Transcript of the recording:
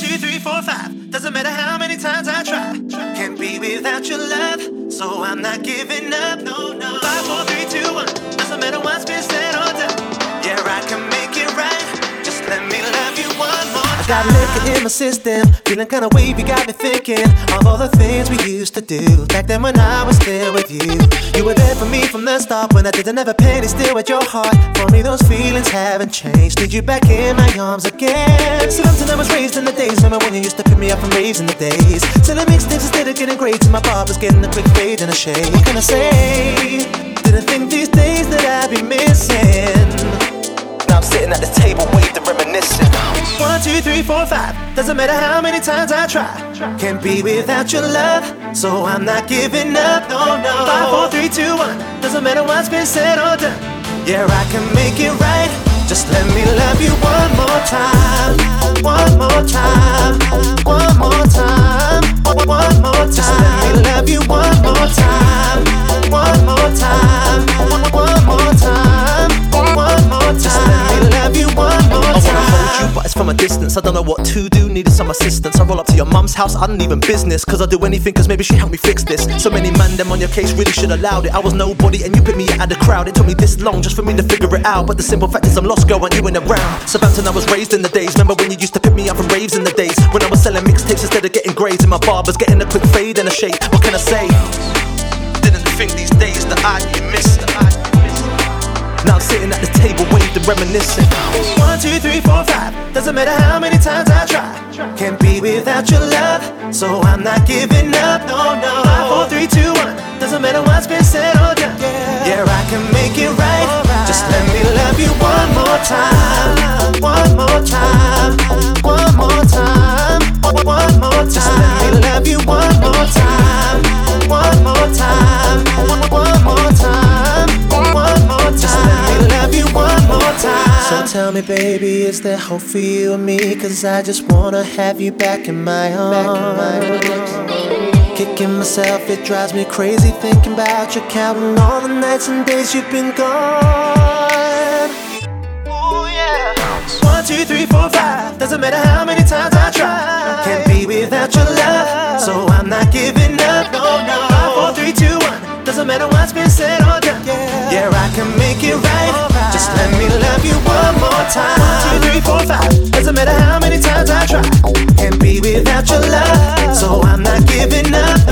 two, three, four, five. Doesn't matter how many times I try. Can't be without your love, so I'm not giving up. No, no. Got liquor in my system, feeling kinda wavy, got me thinking of all the things we used to do back then when I was still with you. You were there for me from the start when I didn't have a penny still at your heart. For me, those feelings haven't changed. Need you back in my arms again. Southampton, I was raised in the days, remember when you used to pick me up from raves in the days. Selling mixtapes instead of getting grades, and my barber's getting a quick fade and a shade. What can I say? Didn't think these days that I'd be missing. I'm sitting at the table, and reminiscing. One, two, three, four, five. Doesn't matter how many times I try. Can't be without your love, so I'm not giving up. No, no. Five, four, three, two, one. Doesn't matter what's been said or done. Yeah, I can make it right. Just let me love you one more time. One more time. From a distance. I don't know what to do, needed some assistance. I roll up to your mum's house, I don't even business. Cause I do anything, cause maybe she helped me fix this. So many man them on your case really should allowed it. I was nobody and you put me out of the crowd. It took me this long just for me to figure it out. But the simple fact is I'm lost, girl, and you ain't around. Southampton, I was raised in the days. Remember when you used to pick me up from raves in the days? When I was selling mixtapes instead of getting grades. And my barber's getting a quick fade and a shake. What can I say? Didn't think these days that I'd be missing. I'm sitting at the table, waved and reminiscing. One, two, three, four, five. Doesn't matter how many times I try. Can't be without your love, so I'm not giving up. No, no. Tell me, baby, is there hope for you and me? Cause I just wanna have you back in my arms. Kicking myself, it drives me crazy thinking about you, counting all the nights and days you've been gone. Ooh, yeah. One, two, three, four, five. Doesn't matter how many times I try. Can't be without your love, so I'm not giving up. No, no. Five, four, three, two, one. Doesn't matter what's been said or done. Yeah, I try, can't be without your love. So I'm not giving up.